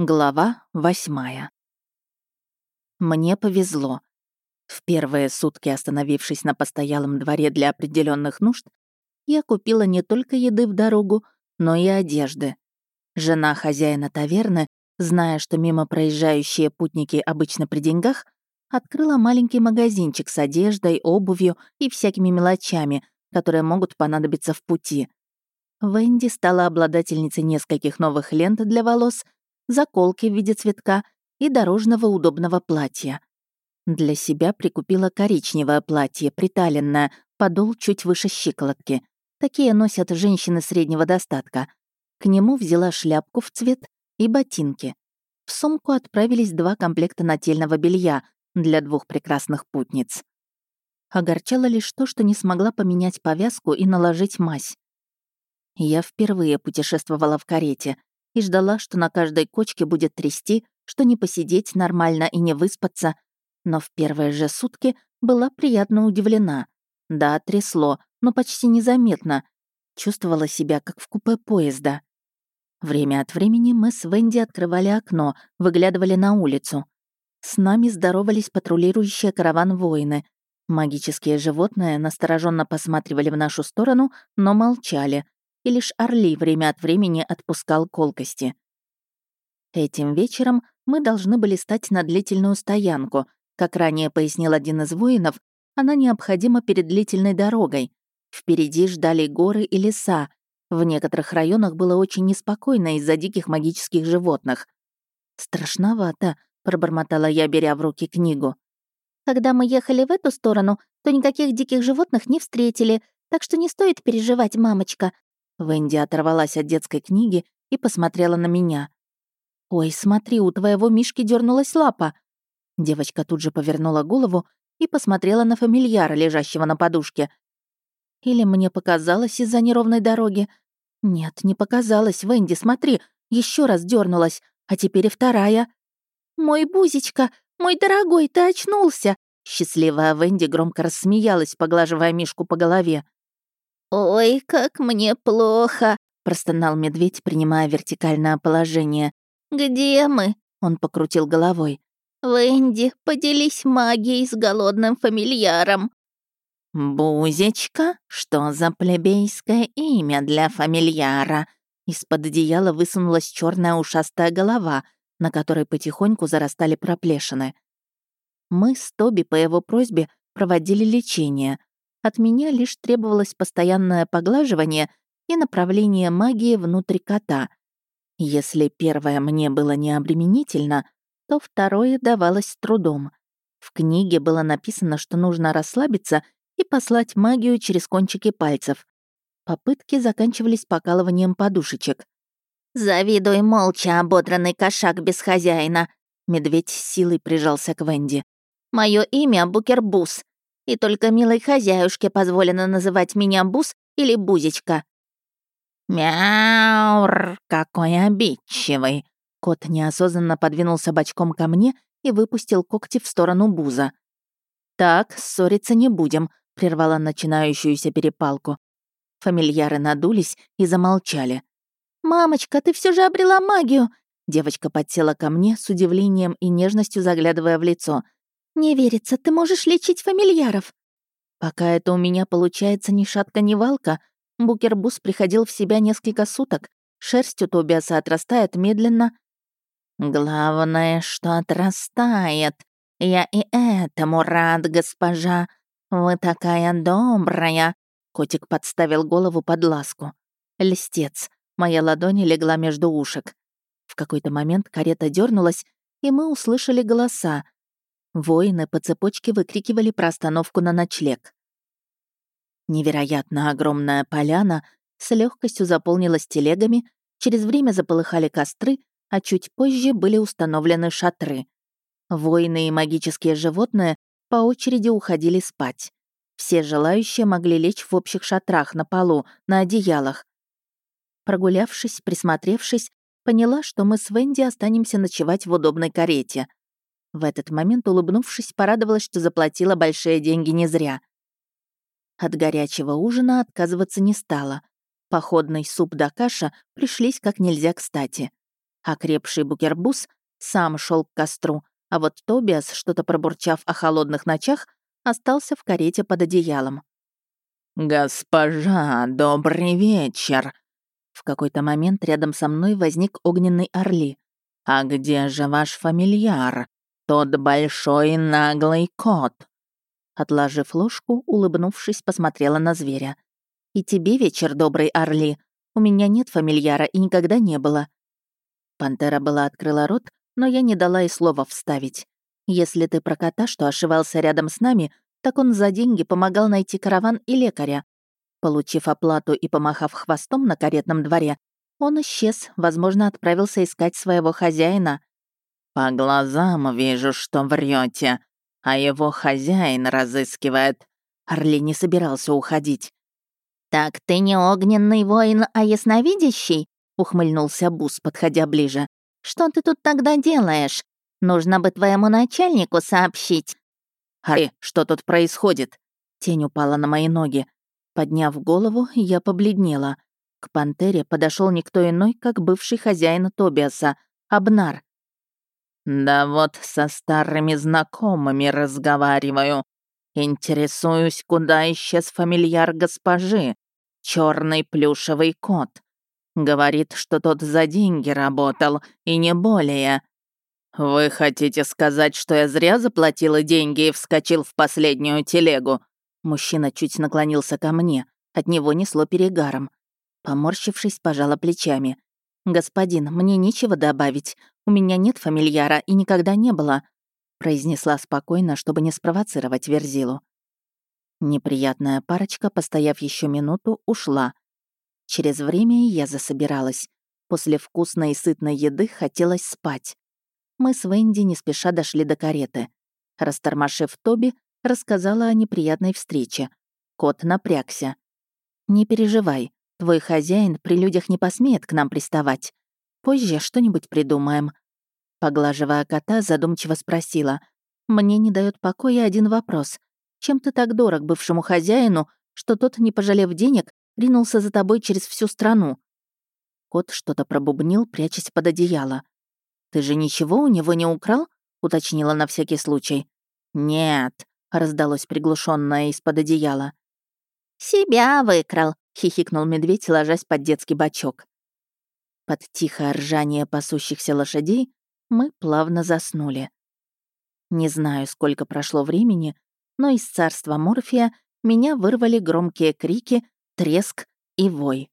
Глава восьмая. Мне повезло. В первые сутки, остановившись на постоялом дворе для определенных нужд, я купила не только еды в дорогу, но и одежды. Жена хозяина таверны, зная, что мимо проезжающие путники обычно при деньгах, открыла маленький магазинчик с одеждой, обувью и всякими мелочами, которые могут понадобиться в пути. Венди стала обладательницей нескольких новых лент для волос — заколки в виде цветка и дорожного удобного платья. Для себя прикупила коричневое платье, приталенное, подол чуть выше щиколотки. Такие носят женщины среднего достатка. К нему взяла шляпку в цвет и ботинки. В сумку отправились два комплекта нательного белья для двух прекрасных путниц. Огорчало лишь то, что не смогла поменять повязку и наложить мазь. Я впервые путешествовала в карете, и ждала, что на каждой кочке будет трясти, что не посидеть нормально и не выспаться. Но в первые же сутки была приятно удивлена. Да, трясло, но почти незаметно. Чувствовала себя, как в купе поезда. Время от времени мы с Венди открывали окно, выглядывали на улицу. С нами здоровались патрулирующие караван воины. Магические животные настороженно посматривали в нашу сторону, но молчали, и лишь Орли время от времени отпускал колкости. Этим вечером мы должны были стать на длительную стоянку. Как ранее пояснил один из воинов, она необходима перед длительной дорогой. Впереди ждали горы и леса. В некоторых районах было очень неспокойно из-за диких магических животных. «Страшновато», — пробормотала я, беря в руки книгу. «Когда мы ехали в эту сторону, то никаких диких животных не встретили, так что не стоит переживать, мамочка», Венди оторвалась от детской книги и посмотрела на меня. «Ой, смотри, у твоего Мишки дернулась лапа!» Девочка тут же повернула голову и посмотрела на фамильяра, лежащего на подушке. Или мне показалось из-за неровной дороги? Нет, не показалось. Венди, смотри, еще раз дернулась, а теперь и вторая. «Мой Бузечка, мой дорогой, ты очнулся!» Счастливая Венди громко рассмеялась, поглаживая Мишку по голове. «Ой, как мне плохо!» — простонал медведь, принимая вертикальное положение. «Где мы?» — он покрутил головой. «Венди, поделись магией с голодным фамильяром». «Бузечка? Что за плебейское имя для фамильяра?» Из-под одеяла высунулась черная ушастая голова, на которой потихоньку зарастали проплешины. Мы с Тоби по его просьбе проводили лечение, от меня лишь требовалось постоянное поглаживание и направление магии внутрь кота. Если первое мне было необременительно, то второе давалось с трудом. В книге было написано, что нужно расслабиться и послать магию через кончики пальцев. Попытки заканчивались покалыванием подушечек. «Завидуй молча, ободранный кошак без хозяина!» Медведь силой прижался к Венди. Мое имя Букербус и только милой хозяюшке позволено называть меня Бус или Бузечка». «Мяур, какой обидчивый!» Кот неосознанно подвинулся бочком ко мне и выпустил когти в сторону Буза. «Так, ссориться не будем», — прервала начинающуюся перепалку. Фамильяры надулись и замолчали. «Мамочка, ты все же обрела магию!» Девочка подсела ко мне с удивлением и нежностью заглядывая в лицо — «Не верится, ты можешь лечить фамильяров». Пока это у меня получается ни шатка, ни валка, Букербус приходил в себя несколько суток, шерсть у Тобиаса отрастает медленно. «Главное, что отрастает. Я и этому рад, госпожа. Вы такая добрая». Котик подставил голову под ласку. Льстец. Моя ладонь легла между ушек. В какой-то момент карета дернулась, и мы услышали голоса, Воины по цепочке выкрикивали про остановку на ночлег. Невероятно огромная поляна с легкостью заполнилась телегами, через время заполыхали костры, а чуть позже были установлены шатры. Воины и магические животные по очереди уходили спать. Все желающие могли лечь в общих шатрах на полу, на одеялах. Прогулявшись, присмотревшись, поняла, что мы с Венди останемся ночевать в удобной карете. В этот момент, улыбнувшись, порадовалась, что заплатила большие деньги не зря. От горячего ужина отказываться не стала. Походный суп да каша пришлись как нельзя кстати. Окрепший букербус сам шел к костру, а вот Тобиас, что-то пробурчав о холодных ночах, остался в карете под одеялом. «Госпожа, добрый вечер!» В какой-то момент рядом со мной возник огненный орли. «А где же ваш фамильяр? Тот большой наглый кот!» Отложив ложку, улыбнувшись, посмотрела на зверя. «И тебе вечер добрый, орли. У меня нет фамильяра и никогда не было». Пантера была открыла рот, но я не дала и слова вставить. Если ты про кота, что ошивался рядом с нами, так он за деньги помогал найти караван и лекаря. Получив оплату и помахав хвостом на каретном дворе, он исчез, возможно, отправился искать своего хозяина. «По глазам вижу, что врете, а его хозяин разыскивает». Орли не собирался уходить. «Так ты не огненный воин, а ясновидящий?» — ухмыльнулся Бус, подходя ближе. «Что ты тут тогда делаешь? Нужно бы твоему начальнику сообщить». «Ари, что тут происходит?» Тень упала на мои ноги. Подняв голову, я побледнела. К пантере подошел никто иной, как бывший хозяин Тобиаса, Абнар. «Да вот со старыми знакомыми разговариваю. Интересуюсь, куда исчез фамильяр госпожи, черный плюшевый кот. Говорит, что тот за деньги работал, и не более. «Вы хотите сказать, что я зря заплатила деньги и вскочил в последнюю телегу?» Мужчина чуть наклонился ко мне. От него несло перегаром. Поморщившись, пожала плечами. «Господин, мне нечего добавить. У меня нет фамильяра и никогда не было», произнесла спокойно, чтобы не спровоцировать Верзилу. Неприятная парочка, постояв еще минуту, ушла. Через время я засобиралась. После вкусной и сытной еды хотелось спать мы с Венди не спеша дошли до кареты. Растормошив Тоби, рассказала о неприятной встрече. Кот напрягся. «Не переживай, твой хозяин при людях не посмеет к нам приставать. Позже что-нибудь придумаем». Поглаживая кота, задумчиво спросила. «Мне не дает покоя один вопрос. Чем ты так дорог бывшему хозяину, что тот, не пожалев денег, ринулся за тобой через всю страну?» Кот что-то пробубнил, прячась под одеяло. «Ты же ничего у него не украл?» — уточнила на всякий случай. «Нет», — раздалось приглушенное из-под одеяла. «Себя выкрал», — хихикнул медведь, ложась под детский бочок. Под тихое ржание пасущихся лошадей мы плавно заснули. Не знаю, сколько прошло времени, но из царства Морфия меня вырвали громкие крики, треск и вой.